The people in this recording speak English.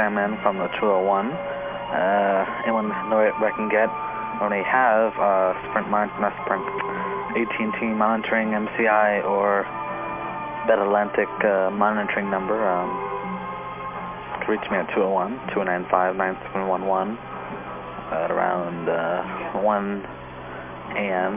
Sam in from the 201. Uh, anyone know where I can get? Only have Sprint, not Sprint, AT&T monitoring MCI or Bell Atlantic uh, monitoring number. Um, reach me at 201-295-9711 at around uh, 1 a.m.